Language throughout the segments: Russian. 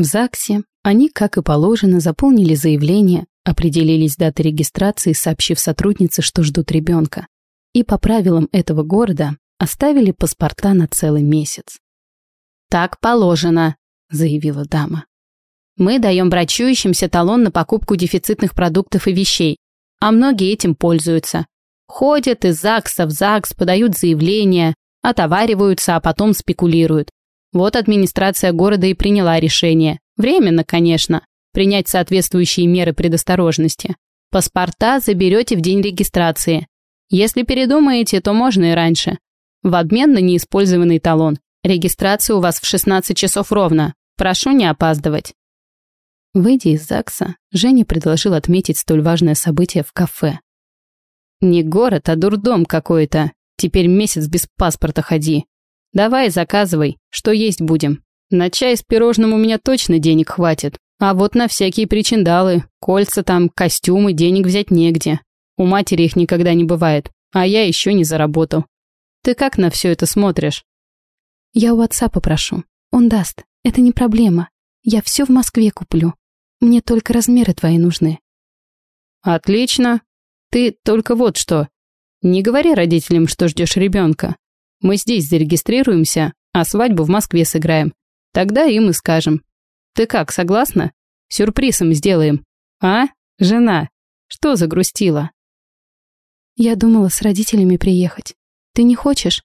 В ЗАГСе они, как и положено, заполнили заявление, определились даты регистрации, сообщив сотруднице, что ждут ребенка. И по правилам этого города оставили паспорта на целый месяц. «Так положено», — заявила дама. «Мы даем брачующимся талон на покупку дефицитных продуктов и вещей, а многие этим пользуются. Ходят из ЗАГСа в ЗАГС, подают заявления, отовариваются, а потом спекулируют. Вот администрация города и приняла решение. Временно, конечно. Принять соответствующие меры предосторожности. Паспорта заберете в день регистрации. Если передумаете, то можно и раньше. В обмен на неиспользованный талон. Регистрация у вас в 16 часов ровно. Прошу не опаздывать. Выйдя из ЗАГСа, Женя предложил отметить столь важное событие в кафе. «Не город, а дурдом какой-то. Теперь месяц без паспорта ходи. Давай заказывай, что есть будем. На чай с пирожным у меня точно денег хватит. А вот на всякие причиндалы, кольца там, костюмы, денег взять негде. У матери их никогда не бывает, а я еще не заработал. Ты как на все это смотришь? Я у отца попрошу. Он даст. Это не проблема. Я все в Москве куплю. Мне только размеры твои нужны. Отлично. Ты только вот что. Не говори родителям, что ждешь ребенка. Мы здесь зарегистрируемся, а свадьбу в Москве сыграем. Тогда им и скажем. Ты как, согласна? Сюрприз им сделаем. А, жена? Что загрустила? Я думала с родителями приехать. Ты не хочешь?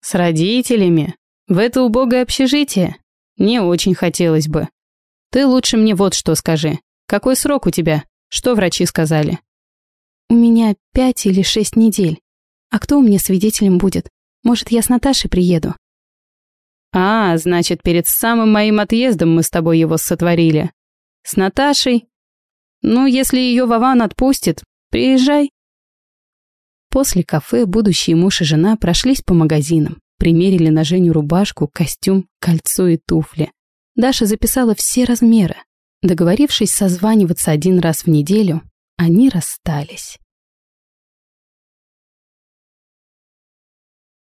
С родителями? В это убогое общежитие? Не очень хотелось бы. Ты лучше мне вот что скажи. Какой срок у тебя? Что врачи сказали? У меня пять или шесть недель. А кто у меня свидетелем будет? Может, я с Наташей приеду?» «А, значит, перед самым моим отъездом мы с тобой его сотворили. С Наташей? Ну, если ее Вован отпустит, приезжай». После кафе будущие муж и жена прошлись по магазинам, примерили на Женю рубашку, костюм, кольцо и туфли. Даша записала все размеры. Договорившись созваниваться один раз в неделю, они расстались.